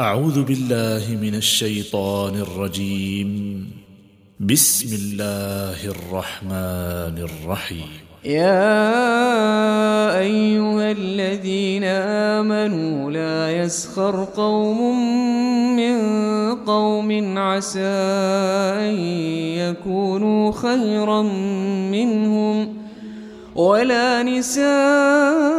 أعوذ بالله من الشيطان الرجيم. بسم الله الرحمن الرحيم. يا أيها الذين آمنوا لا يسخر قوم من قوم عسى أن يكونوا خيرا منهم ولا نساء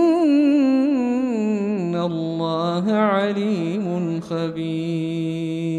الله عليم خبير.